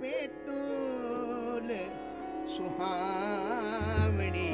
ਬੇਟੂਲ ਸੁਹਾਵਣੀ।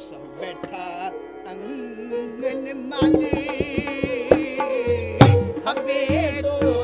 ਸਭ ਬੈਠਾ ਅੰਗਨ ਮਾਨੇ ਹਬੇ ਤੋ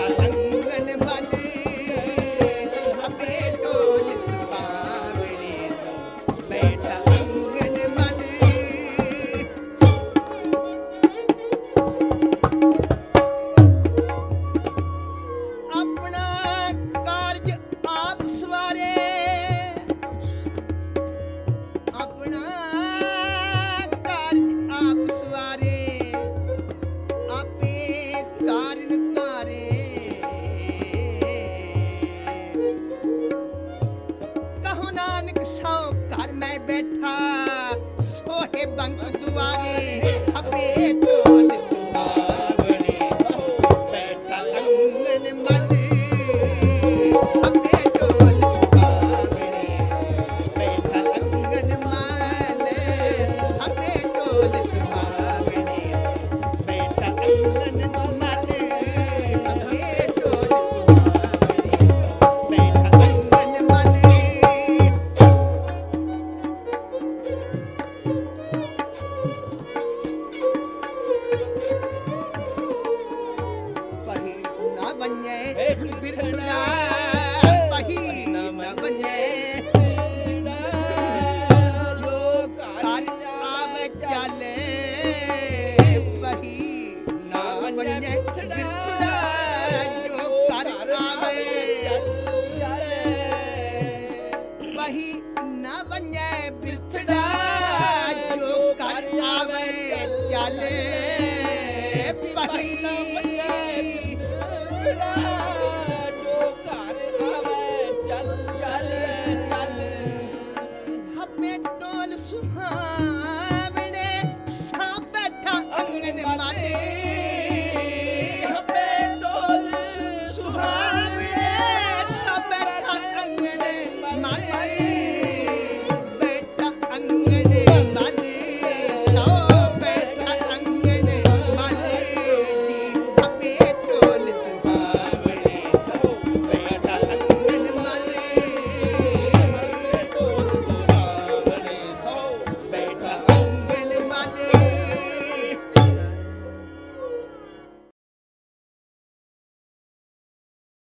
Thank you. घर में बैठा ਬੰਨੇ ਬਿਰਖਣਾ ਪਹੀ ਨਾ ਬੰਨੇ ਲੋਕ ਹਰ ਆਵੇ ਚਾਲੇ ਪਹੀ ਨਾ ਬੰਨੇ ਬਿਰਖਣਾ ਜੋ ਕਰ ਆਵੇ ਪਹੀ ਨਾ ਬੰਨੇ ਬਿਰਥੜਾ ਜੋ ਕਰ ਆਵੇ ਚਾਲੇ ਪਹੀ ਨਾ ਜੋ ਘਰ ਆਵੇ ਚੱਲ।